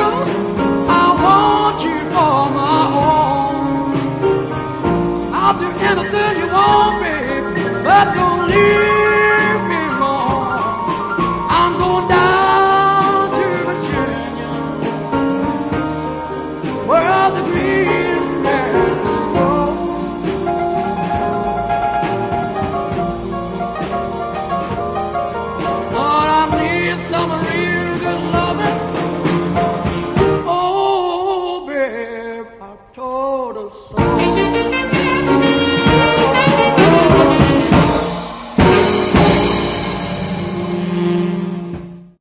I want you for my own. I'll do anything you want, baby, but don't leave me alone. I'm going down to Virginia, where the I need some rain. sol.